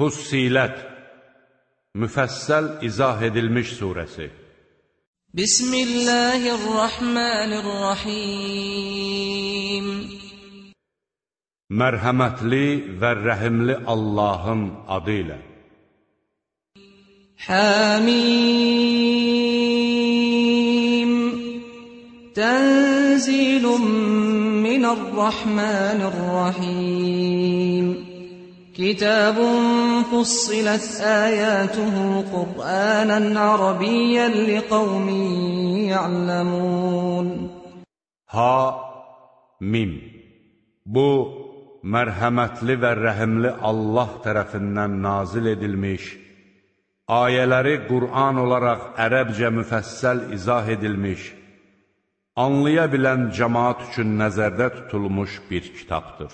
Fussilət Müfəssəl izah edilmiş surəsi Bismillahirrahmanirrahim Mərhəmətli və rəhimli Allahın adı ilə Hamim Tənzilun minər-Rahmanir-Rahim كتاب فصلت آياته قرآنا عربيا لقوم يعلمون Ha Mim Bu mərhəmətli və rəhimli Allah tərəfindən nazil edilmiş ayələri Qur'an olaraq ərəbcə müfəssəl izah edilmiş anlaya bilən cəmaat üçün nəzərdə tutulmuş bir kitabdır.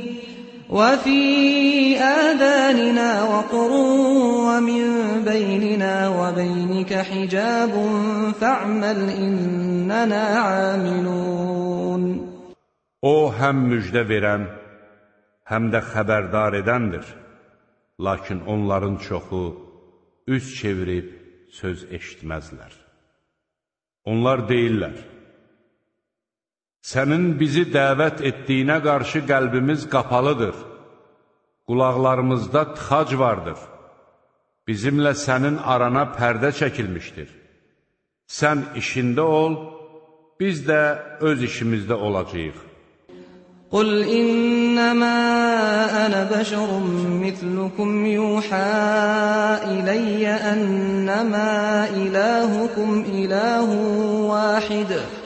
وفي آذاننا وقر ومن بيننا وبينك حجاب فاعمل إننا عاملون O həm müjdə verən, həm də xəbərdar edəndir. Lakin onların çoxu üz çevirib söz eşitməzlər. Onlar deyirlər, Sənin bizi dəvət etdiyinə qarşı qəlbimiz qapalıdır. Qulaqlarımızda tıxac vardır. Bizimlə sənin arana pərdə çəkilmişdir. Sən işində ol, biz də öz işimizdə olacağıq. Qul innəmə ənə bəşərun mitlukum yuhə iləyyə ənnəmə iləhukum iləhun vahidir.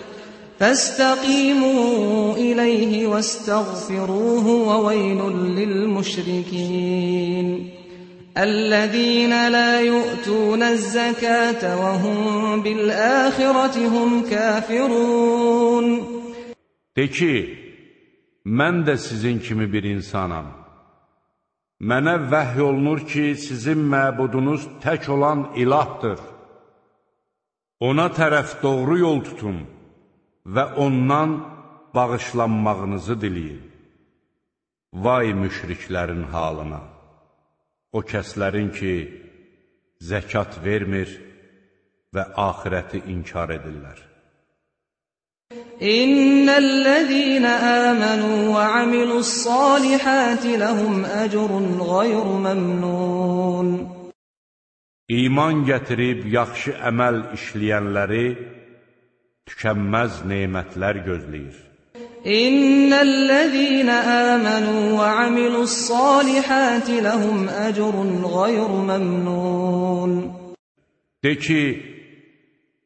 فاستقيموا إليه واستغفروه وويل للمشركين الذين لا يؤتون الزكاة وهم بالآخرة هم كافرون De ki, mən də sizin kimi bir insanam. Mənə vəhy olunur ki, sizin məbudunuz tək olan ilahdır. Ona tərəf doğru yol tutun və ondan bağışlanmağınızı diləyin. Vay müşriklərin halına! O kəslərin ki, zəkat vermir və axirəti inkar edirlər. İnnellezîne âmenû ve amilussâlihâti lehum ecrun gayru memnûn. İman gətirib yaxşı əməl işləyənləri tükənməz nemətlər gözləyir. İnnellezîne âmenû ve amilussâlihâti lehum ecrun gayru memnûn. De ki,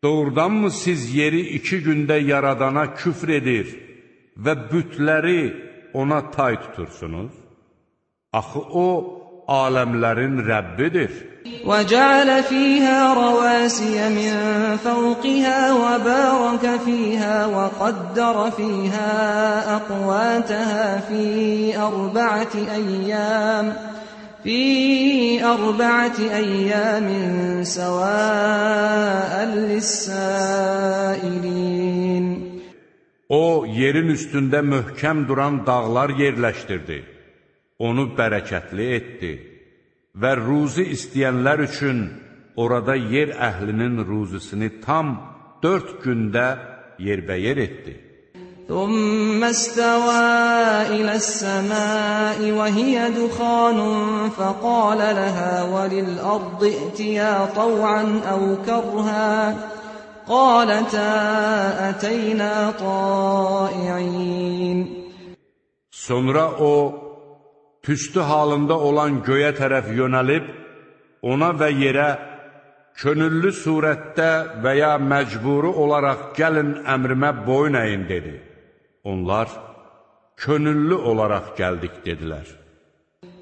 doğrudanmı siz yeri iki gündə yaradana küfr edir və bütləri ona tay tutursunuz? Axı o, aləmlərin Rəbbidir. وجعل فيها رواسي من فوقها وبارك فيها وقدر فيها أقواتها في أربعة أيام في أربعة أيام سواء للسائلين O, yerin üstündə möhkəm duran dağlar yerləşdirdi. Onu bərəkətli etdi və ruzi istəyənlər üçün orada yer əhlinin ruzisini tam dörd gündə yerbəyər etdi. ثم استوى إلى السماء وهي دخان فقال لها وللأرض ائتيا طوعا أو كرها قالتا أتينا طائعين Sonra o, tüstü halında olan göyə tərəf yönəlib, ona və yerə könüllü surətdə və ya məcburi olaraq gəlin əmrimə boyun əyin dedi. Onlar, könüllü olaraq gəldik, dedilər.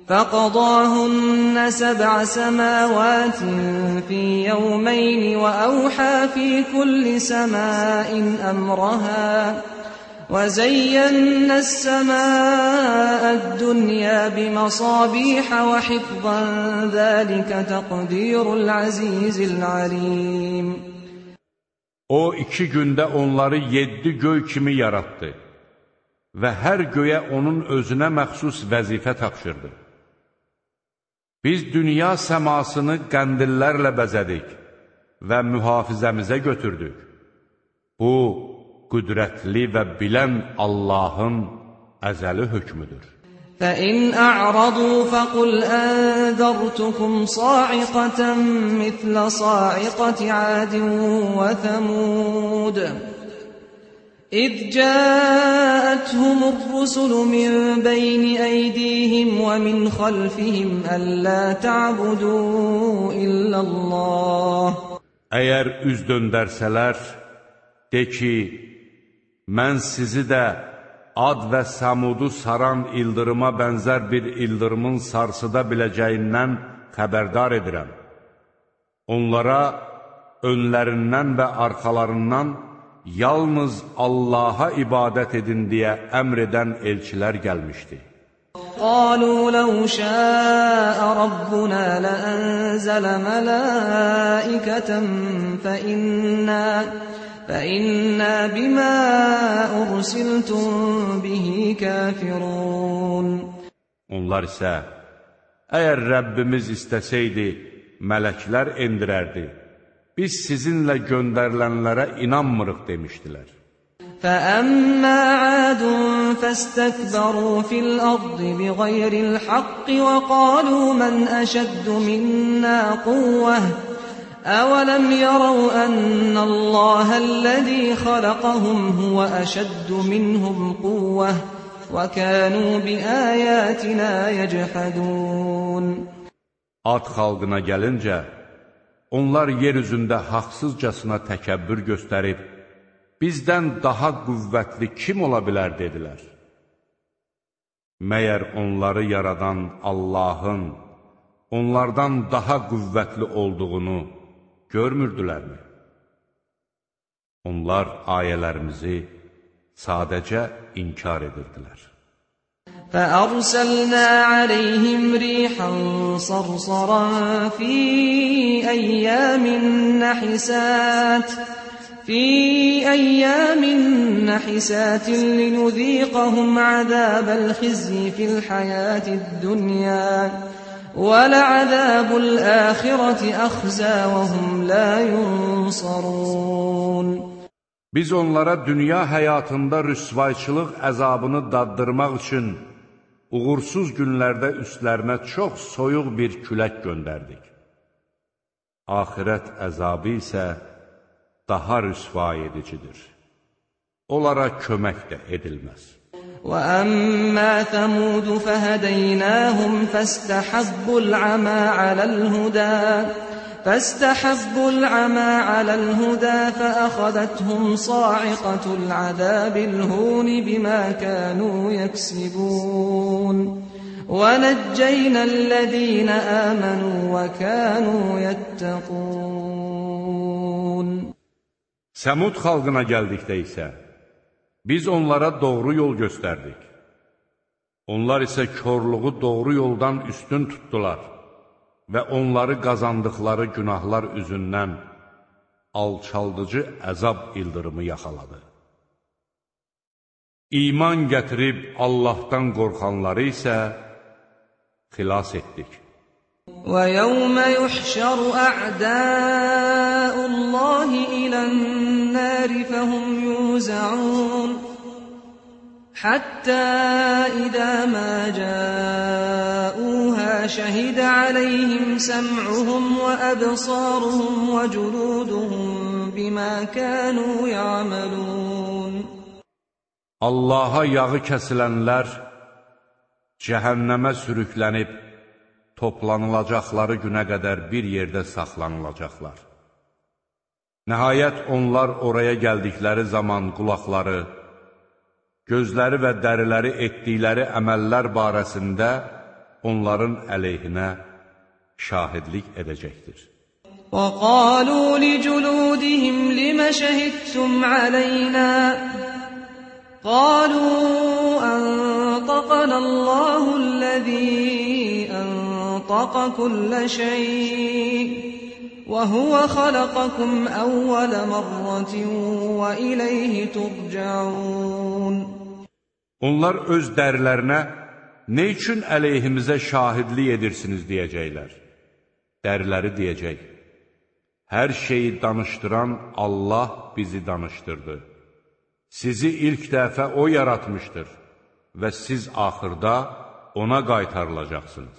فقضاهن سبع سماوات في يومين وأوحى في كل سماء أمرها وزينا السماء الدنيا بمصابيح وحفظا ذلك تقدير العزيز العليم O iki gündə onları yeddi göy kimi yaratdı və hər göyə onun özünə məxsus vəzifə tapşırdı. Biz dünya səmasını qəndillərlə bəzədik və mühafizəmizə götürdük. Bu, qüdrətli və bilən Allahın əzəli hökmüdür. فَإِنْ أَعْرَضُوا فَقُلْ أَنذَرْتُكُمْ صَاعِقَةً مِثْلَ صَاعِقَةِ عَادٍ وَثَمُودَ إِذْ جَاءَتْهُمُ الرُّسُلُ مِنْ بَيْنِ أَيْدِيهِمْ وَمِنْ خَلْفِهِمْ أَلَّا تَعْبُدُوا إِلَّا اللَّهَ Əgər üz döndərsələr, de ki, mən sizi də ad və səmudu saran ildırıma bənzər bir ildırımın sarsıda biləcəyindən xəbərdar edirəm. Onlara önlərindən və arxalarından yalnız Allaha ibadət edin deyə əmr edən elçilər gəlmişdi. قالوا لو شاء ربنا لأنزل ملائكة فإنا فإنا بما أرسلتم به كافرون Onlar isə, əgər Rəbbimiz istəsəydi, mələklər endirərdi, biz sizinlə göndərilənlərə inanmırıq demişdilər. فأما عاد فاستكبروا في الأرض بغير الحق وقالوا من أشد منا قوةً أولم يروا أن الله الذي خلقهم هو أشد منهم قوة وكانوا بآياتنا يجحدون Ad xalqına gəlincə, onlar yer üzündə haqsızcasına təkəbbür göstərib, bizdən daha qüvvətli kim ola bilər dedilər. Məyər onları yaradan Allahın onlardan daha qüvvətli olduğunu görmürdülərmi? Onlar ayələrimizi sadəcə inkar edirdilər. فأرسلنا عليهم ريحا صرصرا في أيام نحسات في أيام نحسات لنذيقهم عذاب الخزي في الحياة الدنيا وَلَعَذَابُ الْآخِرَةِ أَخْزَى وَهُمْ لَا يُنصَرُونَ Biz onlara dünya həyatında rüsvayçılıq əzabını daddırmaq üçün uğursuz günlərdə üstlərinə çox soyuq bir külək göndərdik. Ahirət əzabı isə daha rüsva edicidir. Onlara kömək də edilməz. وأما ثمود فهديناهم فاستحبوا العمى على الهدى فاستحبوا العمى على الهدى فأخذتهم صاعقة العذاب الهون بما كانوا يكسبون. ونجينا الذين آمنوا وكانوا يتقون. Səmud xalqına gəldikdə isə Biz onlara doğru yol göstərdik. Onlar isə körluğu doğru yoldan üstün tutdular və onları qazandıqları günahlar üzündən alçaldıcı əzab ildırımı yaxaladı. İman gətirib Allahdan qorxanları isə xilas etdik. وَيَوْمَ يُحْشَرُ أَعْدَاءُ اللَّهِ إِلَى النَّارِ فَهُمْ يُوزَعُونَ حتى إذا ما جاءوها شهد عليهم سمعهم وأبصارهم وجلودهم بما كانوا يعملون Allaha yağı kəsilənlər cəhənnəmə sürüklənib toplanılacaqları günə qədər bir yerdə saxlanılacaqlar. Nəhayət onlar oraya gəldikləri zaman qulaqları, gözləri və dəriləri etdikləri əməllər barəsində onların əleyhinə şahidlik edəcəkdir. وَقَالُوا لِجُلُودِهِمْ لِمَ شَهِدتُّمْ عَلَيْنَا قالوا أنطقنا الله الذي أنطق كل شيء وهو خلقكم أول مرة وإليه ترجعون Onlar öz dərilərinə nə üçün əleyhimizə şahidlik edirsiniz deyəcəklər. Dəriləri deyəcək, hər şeyi danışdıran Allah bizi danışdırdı. Sizi ilk dəfə O yaratmışdır və siz axırda ona qaytarılacaqsınız.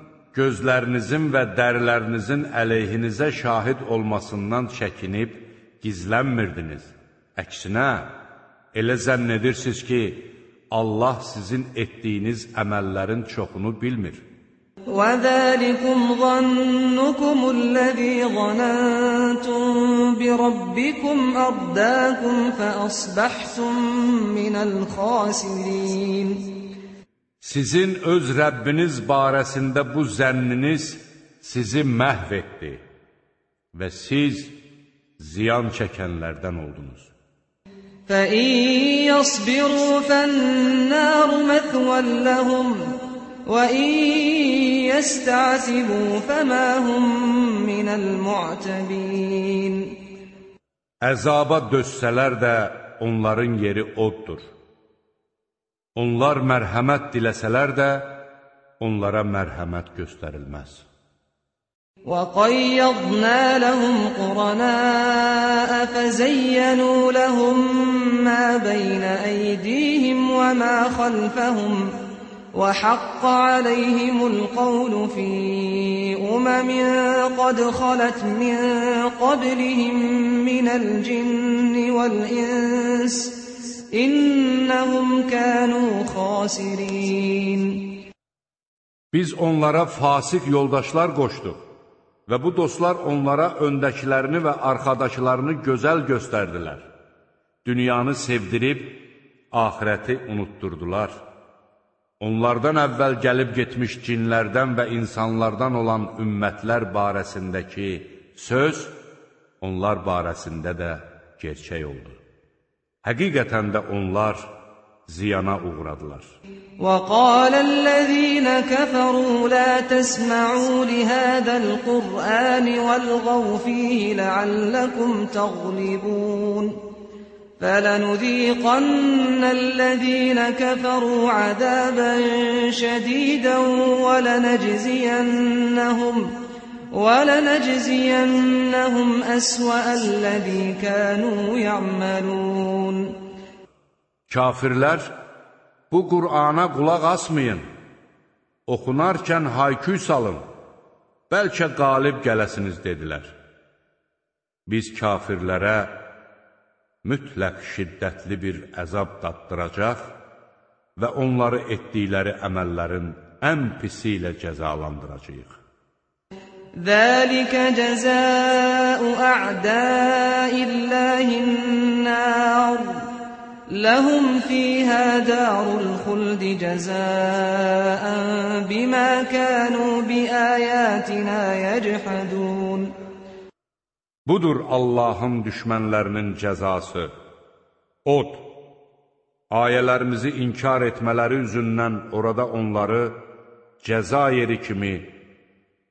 gözlərinizin və dərilərinizin əleyhinizə şahid olmasından çəkinib gizlənmirdiniz. Əksinə, elə zənn edirsiniz ki, Allah sizin etdiyiniz əməllərin çoxunu bilmir. وَذَلِكُمْ ظَنُّكُمُ الَّذِي ظَنَنْتُمْ بِرَبِّكُمْ أَرْدَاكُمْ فَأَصْبَحْتُمْ مِنَ الْخَاسِرِينَ Sizin öz Rəbbiniz barəsində bu zənniniz sizi məhv etdi və siz ziyan çəkənlərdən oldunuz. فَإِنْ يَصْبِرُوا فَالنَّارُ مَثْوًى لَهُمْ وَإِنْ يَسْتَعْتِبُوا فَمَا هُمْ مِنَ الْمُعْتَبِينَ Əzaba dözsələr də onların yeri oddur. Onlar mərhəmət diləsələr də, onlara mərhəmət göstərilməz. وَقَيَّضْنَا لَهُمْ قُرَنَاءَ فَزَيَّنُوا لَهُم مَّا بَيْنَ أَيْدِيهِمْ وَمَا خَلْفَهُمْ وَحَقَّ عَلَيْهِمُ الْقَوْلُ فِي أُمَمٍ قَدْ خَلَتْ مِن قَبْلِهِم مِّنَ الْجِنِّ وَالْإِنسِ İnnəhum kənu xasirin. Biz onlara fasik yoldaşlar qoşduq və bu dostlar onlara öndəkilərini və arxadakılarını gözəl göstərdilər. Dünyanı sevdirib, ahirəti unutturdular. Onlardan əvvəl gəlib getmiş cinlərdən və insanlardan olan ümmətlər barəsindəki söz, onlar barəsində də gerçək oldu. Həqiqətən də onlar ziyana uğradılar. وَقَالَ الَّذِينَ كَفَرُوا لَا تَسْمَعُوا لِهَذَا الْقُرْآنِ وَالْغَوْا فِيهِ لَعَلَّكُمْ تَغْلِبُونَ فَلَنُذِيقَنَّ الَّذِينَ كَفَرُوا عَذَابًا شَدِيدًا وَلَنَجْزِيَنَّهُمْ وَلَنَجْزِيَنَّهُمْ أَسْوَأَ الَّذ۪ي كَانُوا يَعْمَلُونَ Kafirlər, bu Qur'ana qulaq asmayın, oxunarkən hayküy salın, bəlkə qalib gələsiniz, dedilər. Biz kafirlərə mütləq şiddətli bir əzab dattıracaq və onları etdikləri əməllərin ən pisi ilə cəzalandıracaq. ذلك جزاء أعداء الله النار لهم فيها دار الخلد جزاء بما كانوا بآياتنا يجحدون Budur Allahın düşmənlərinin cəzası. Od, ayələrimizi inkar etmələri üzündən orada onları cəza yeri kimi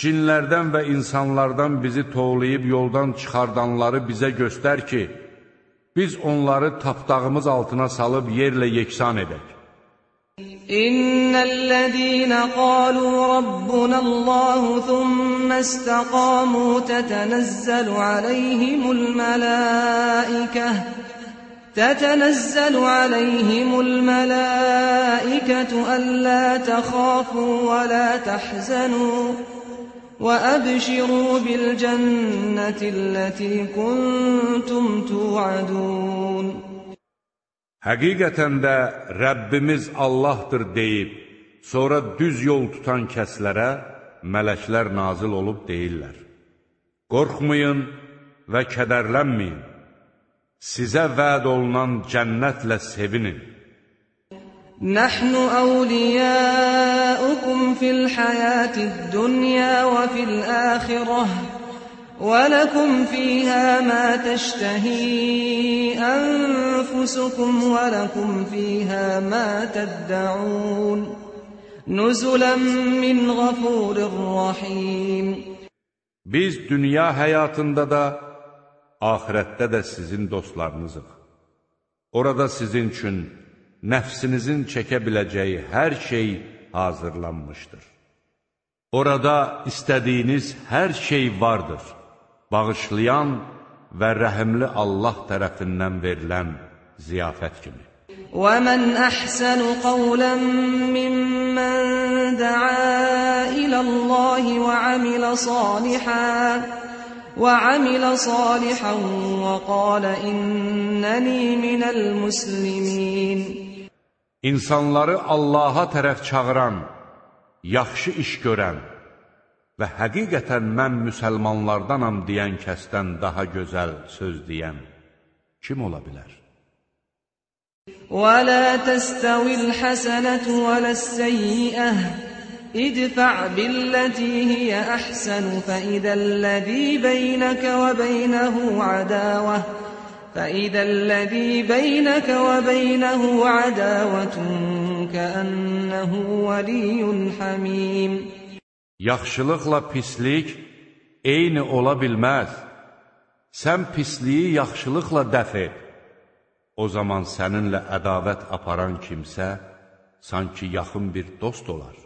cinlərdən və insanlardan bizi toğlayıb yoldan çıxardanları bizə göstər ki, biz onları tapdağımız altına salıb yerlə yeksan edək. إن الذين قالوا ربنا الله ثم استقاموا تتنزل عليهم الملائكة تتنزل عليهم الملائكة ألا تخافوا ولا تحزنوا وأبشروا بالجنة التي كنتم توعدون Həqiqətən də Rəbbimiz Allahdır deyib, sonra düz yol tutan kəslərə mələklər nazil olub deyirlər. Qorxmayın və kədərlənməyin, sizə vəd olunan cənnətlə sevinin. نحن أولياؤكم في الحياة الدنيا وفي الآخرة ولكم فيها ما تشتهي أنفسكم ولكم فيها ما تدعون نزلا من غفور رحيم Biz dünya hayatında da ahirette de sizin dostlarınızıq. Orada sizin için nəfsinizin çəkə biləcəyi hər şey hazırlanmışdır. Orada istədiyiniz hər şey vardır bağışlayan və rəhimli Allah tərəfindən verilən ziyafət kimi. وَمَنْ أَحْسَنُ قَوْلًا مِّمَّن دَعَا إِلَى اللَّهِ وَعَمِلَ صَالِحًا وَعَمِلَ صَالِحًا وَقَالَ إِنَّنِي مِنَ الْمُسْلِمِينَ İnsanları Allaha tərəf çağıran, yaxşı iş görən, və həqiqətən mən müsəlmanlardanam deyən kəsdən daha gözəl söz deyən kim ola bilər? وَلَا تَسْتَوِي الْحَسَنَةُ وَلَا السَّيِّئَةُ ادْفَعْ بِالَّتِي هِيَ أَحْسَنُ فَإِذَا الَّذِي بَيْنَكَ وَبَيْنَهُ عَدَاوَةٌ فَإِذَا الَّذِي بَيْنَكَ وَبَيْنَهُ عَدَاوَةٌ كَأَنَّهُ وَلِيٌّ حَمِيمٌ Yaxşılıqla pislik eyni ola bilməz. Sən pisliyi yaxşılıqla dəf et. O zaman səninlə ədavət aparan kimsə, sanki yaxın bir dost olar.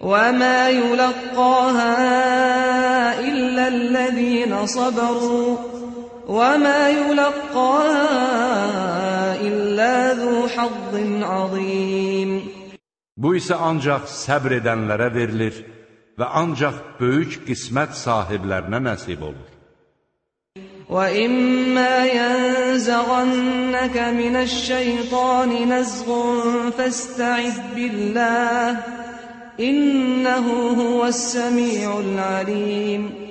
وَمَا يُلَقَّاهَا إِلَّا الَّذِينَ صَبَرُوا وَمَا يُلَقَّاهَا إِلَّا ذُو حَظٍّ عَظِيمٍ Bu isə ancaq səbr edənlərə verilir və ancaq böyük qismət sahiblərinə nəsib olur. وَإِمَّا يَنزَغَنَّكَ مِنَ الشَّيْطَانِ نَزْغٌ فَاسْتَعِذْ بِاللَّهِ إِنَّهُ هُوَ السَّمِيعُ الْعَلِيمُ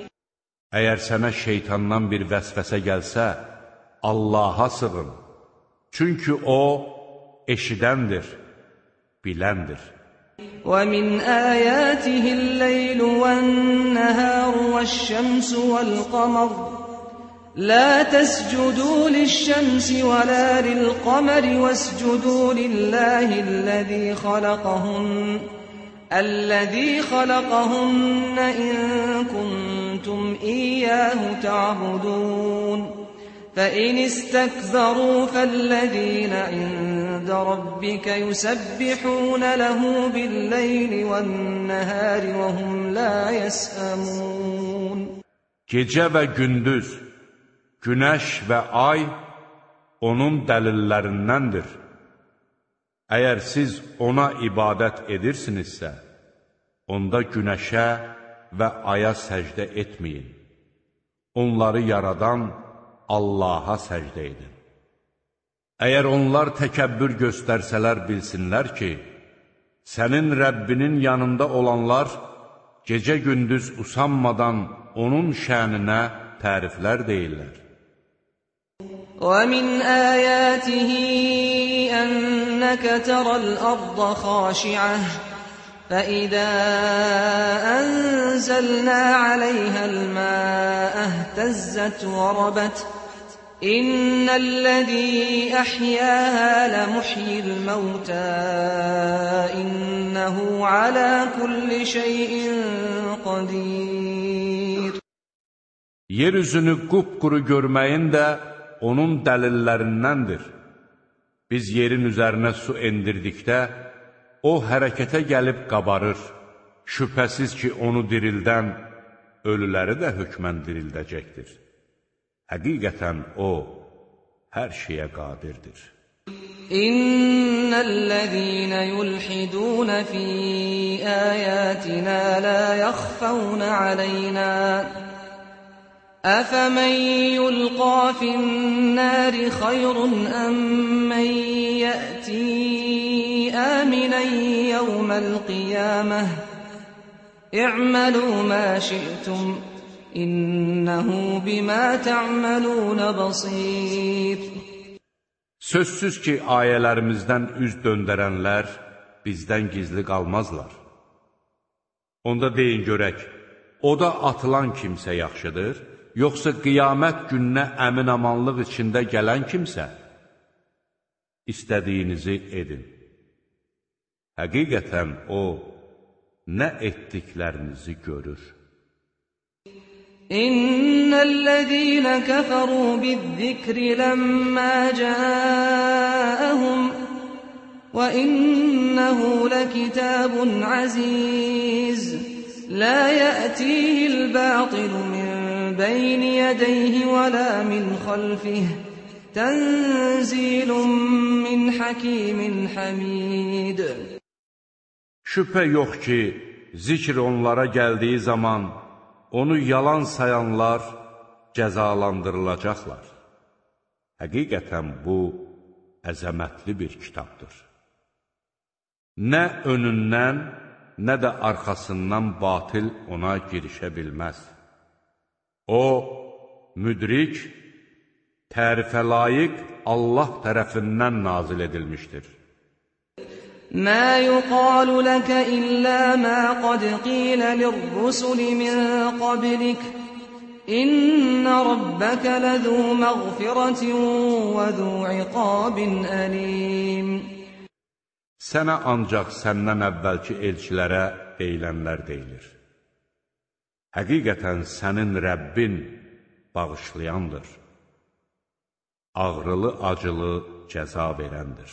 Əgər sənə şeytandan bir vəsvəsə gəlsə, Allaha sığın. Çünki O eşidəndir, biləndir. وَمِنْ آيَاتِهِ اللَّيْلُ وَالنَّهَارُ وَالشَّمْسُ وَالْقَمَرُ لَا تَسْجُدُوا لِلشَّمْسِ وَلَا لِلْقَمَرِ وَاسْجُدُوا لِلَّهِ الَّذِي خَلَقَهُنَّ الَّذِي خَلَقَهُنَّ إِن كُنتُمْ إِيَّاهُ تَعْبُدُونَ فَإِنِ اسْتَكْبَرُوا فَالَّذِينَ عِندَ رَبِّكَ يُسَبِّحُونَ لَهُ بِاللَّيْلِ وَالنَّهَارِ وَهُمْ لَا يَسْأَمُونَ Gecə və gündüz, günəş və ay onun dəlillərindəndir. Əgər siz ona ibadət edirsinizsə, onda günəşə və aya səcdə etməyin. Onları yaradan Allaha səcdə edin. Əgər onlar təkəbbür göstərsələr bilsinlər ki, sənin Rəbbinin yanında olanlar gecə-gündüz usanmadan onun şəninə təriflər deyirlər. وَمِنْ آيَاتِهِ أَنَّكَ تَرَى الْأَرْضَ خَاشِعَةً فَإِذَا أَنزَلْنَا عَلَيْهَا الْمَاءَ اهْتَزَّتْ وَرَبَتْ إِنَّ الَّذِي أَحْيَاهَا لَمُحْيِي الْمَوْتَى إِنَّهُ عَلَى كُلِّ شَيْءٍ قَدِيرٌ Yeryüzünü qupquru görməyin də onun dəlillərindəndir. Biz yerin üzərinə su endirdikdə, o hərəkətə gəlib qabarır. Şübhəsiz ki, onu dirildən, ölüləri də hökmən dirildəcəkdir. Həqiqətən o, hər şeyə qadirdir. İnnellezîne yulhidûne fî âyâtinâ lâ yakhfawne aleynâ أفمن يلقى في النار خير أم من يأتي آمنا يوم القيامة اعملوا ما شئتم إنه بما تعملون بصير Sözsüz ki, ayələrimizdən üz döndərənlər bizdən gizli qalmazlar. Onda deyin görək, o da atılan kimsə yaxşıdır, yoxsa qiyamət gününə əmin-amanlıq içində gələn kimsə? İstədiyinizi edin. Həqiqətən O, nə etdiklərinizi görür. إن الذين كفروا بالذكر لما جاءهم وإنه لكتاب عزيز لا يأتيه الباطل من بين يديه ولا من خلفه تنزيل من حكيم حميد Şübhə yox ki, zikr onlara gəldiyi zaman onu yalan sayanlar cəzalandırılacaqlar. Həqiqətən bu əzəmətli bir kitabdır. Nə önündən, nə də arxasından batil ona girişə bilməz. O, müdrik, tərifə layiq Allah tərəfindən nazil edilmişdir. ما يقال لك إلا ما قد قيل للرسل من قبلك إن ربك لذو مغفرة وذو عقاب أليم Sənə ancaq səndən əvvəlki elçilərə deyilənlər deyilir. Həqiqətən sənin Rəbbin bağışlayandır, ağrılı-acılı cəza verəndir.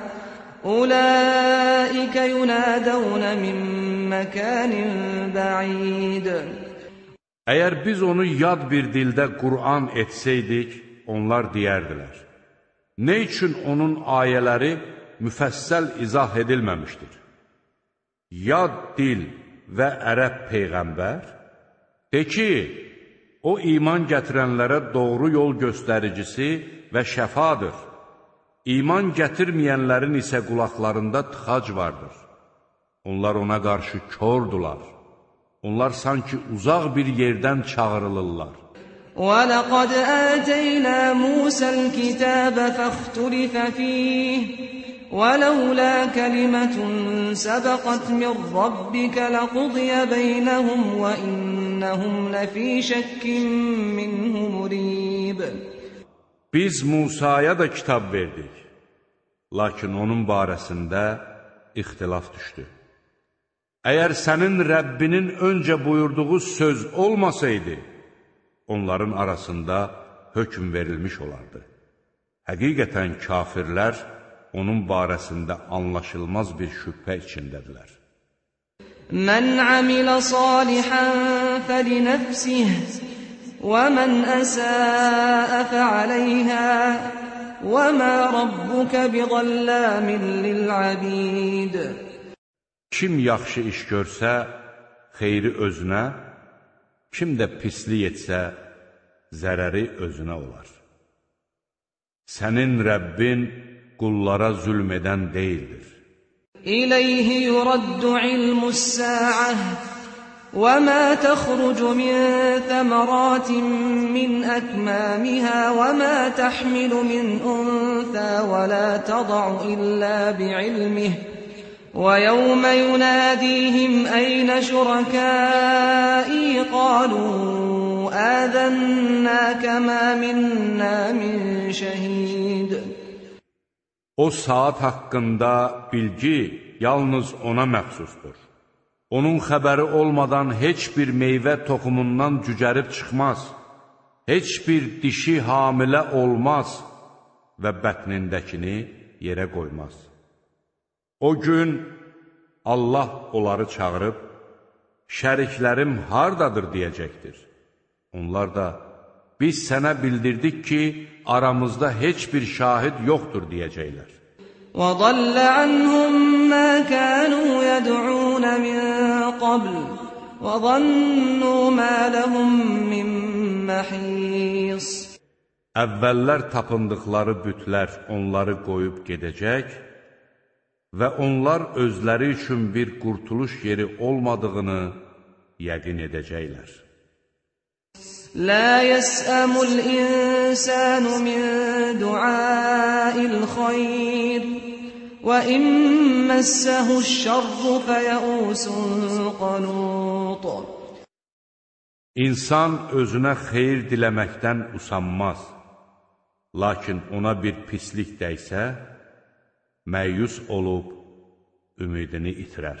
أولئك ينادون من مكان بعيد Əgər biz onu yad bir dildə Qur'an etsəydik, onlar deyərdilər. Nə üçün onun ayələri müfəssəl izah edilməmişdir? Yad dil və ərəb peyğəmbər De ki, o iman gətirənlərə doğru yol göstəricisi və şəfadır. İman gətirməyənlərin isə qulaqlarında tıxac vardır. Onlar ona qarşı kordular. Onlar sanki uzaq bir yerdən çağırılırlar. وَلَقَدْ آتَيْنَا مُوسَى الْكِتَابَ فَاخْتُلِفَ فِيهِ وَلَوْلَا كَلِمَةٌ سَبَقَتْ مِنْ رَبِّكَ لَقُضِيَ بَيْنَهُمْ وَإِنَّهُمْ لَفِي شَكٍّ مِّنْهُ مُرِيبٍ Biz Musaya da kitab verdik. Lakin onun barəsində ixtilaf düşdü. Əgər sənin Rəbbinin öncə buyurduğu söz olmasaydı, onların arasında hökm verilmiş olardı. Həqiqətən kafirlər onun barəsində anlaşılmaz bir şübhə içindədirlər. Mən amilə salihən fəlinəfsih ومن أساء فعليها وما ربك بظلام للعبيد Kim yaxşı iş görsə, xeyri özünə, kim də pislik etsə, zərəri özünə olar. Sənin Rəbbin qullara zülm edən deyildir. İleyhi yuraddu ilmus-sa'ah وما تخرج من ثمرات من أكمامها وما تحمل من أنثى ولا تضع إلا بعلمه ويوم يناديهم أين شركائي قالوا آذناك ما منا من شهيد O saat haqqında bilgi yalnız ona məxsusdur. Onun xəbəri olmadan heç bir meyvə toxumundan cücərib çıxmaz, heç bir dişi hamilə olmaz və bətnindəkini yerə qoymaz. O gün Allah onları çağırıb, şəriklərim hardadır deyəcəkdir. Onlar da, biz sənə bildirdik ki, aramızda heç bir şahid yoxdur deyəcəklər. وَضَلَّ عَنْهُمْ مَا كَانُوا يَدْعُونَ مِنْ قَبْلُ وَظَنُّوا مَا لَهُمْ مِنْ مَحِيصٍ Əvvəllər tapındıqları bütlər onları qoyub gedəcək və onlar özləri üçün bir qurtuluş yeri olmadığını yəqin edəcəklər. لا يسأم الإنسان من دعاء الخير وإن مسه الشر فيئوس قنوط İnsan özünə xeyir diləməkdən usanmaz. Lakin ona bir pislik dəysə, məyus olub ümidini itirər.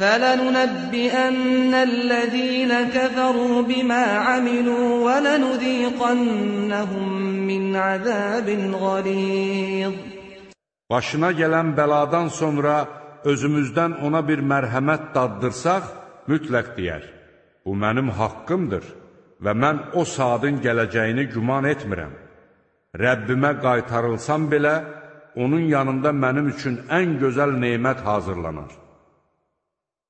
فَلَنُنَبِّئَنَّ الَّذِينَ كَفَرُوا بِمَا عَمِلُوا وَلَنُذِيقَنَّهُمْ مِنْ عَذَابٍ غَلِيظٍ Başına gələn bəladan sonra özümüzdən ona bir mərhəmət daddırsaq, mütləq deyər, bu mənim haqqımdır və mən o saadın gələcəyini güman etmirəm. Rəbbimə qaytarılsam belə, onun yanında mənim üçün ən gözəl neymət hazırlanar.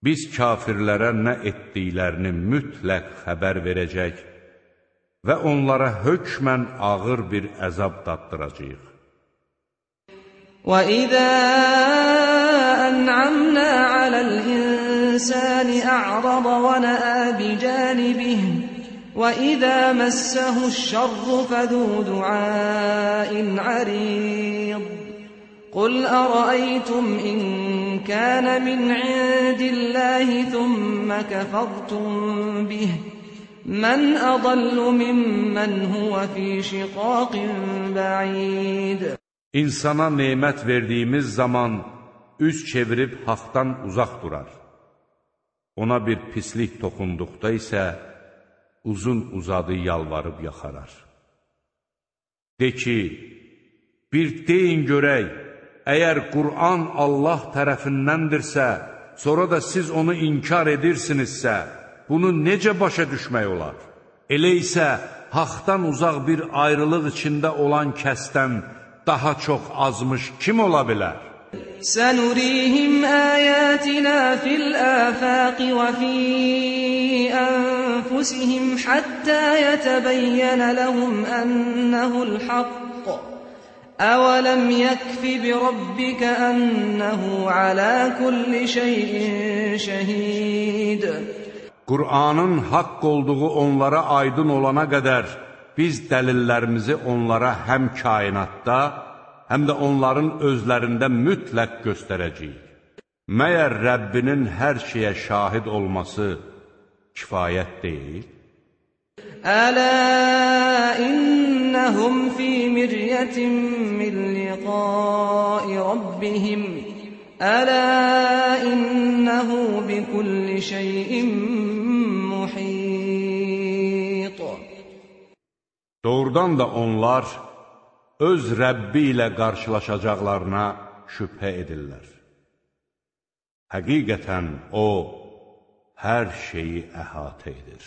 Biz kafirlərə nə etdiklərini mütləq xəbər verəcək və onlara hökmən ağır bir əzab daddıracaq. وَإِذَا أَنْعَمْنَا عَلَى الْإِنسَانِ أَعْرَضَ وَنَأَى بِجَانِبِهِ وَإِذَا مَسَّهُ الشَّرُّ فَذُو دُعَاءٍ عَرِيضٍ قُلْ أَرَأَيْتُمْ إِنْ كَانَ مِنْ عِنْدِ اللَّهِ ثُمَّ كَفَرْتُمْ بِهِ مَنْ أَضَلُّ مِمَّنْ هُوَ فِي شِقَاقٍ بَعِيدٍ İnsana nemət verdiyimiz zaman üz çevirib haqdan uzaq durar. Ona bir pislik toxunduqda isə uzun uzadı yalvarıb yaxarar. De ki, bir deyin görək, əgər Qur'an Allah tərəfindəndirsə, sonra da siz onu inkar edirsinizsə, bunu necə başa düşmək olar? Elə isə haqdan uzaq bir ayrılıq içində olan kəsdən daha çox azmış kim ola bilər? سنريهم آياتنا في الآفاق وفي أنفسهم حتى يتبين لهم أنه الحق أولم يكف بربك أنه على كل شيء شهيد Qur'anın haqq olduğu onlara aydın olana qədər biz dəlillərimizi onlara həm kainatda, həm də onların özlərində mütləq göstərəcəyik. Məyər Rəbbinin hər şeyə şahid olması kifayət deyil? ألا إنهم في مرية من لقاء ربهم ألا إنه بكل شيء محيط Doğrudan da onlar öz Rəbbi ilə qarşılaşacaqlarına şübhə edirlər. Həqiqətən O, hər şeyi əhatə edir.